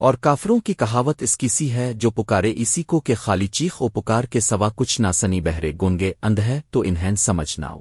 اور کافروں کی کہاوت اس کی سی ہے، جو پکارے اسی کو کہ خالی چیخ و پکار کے سوا کچھ نہ سنی بہرے گونگے اندھ ہے تو انہیں سمجھ نہ ہو۔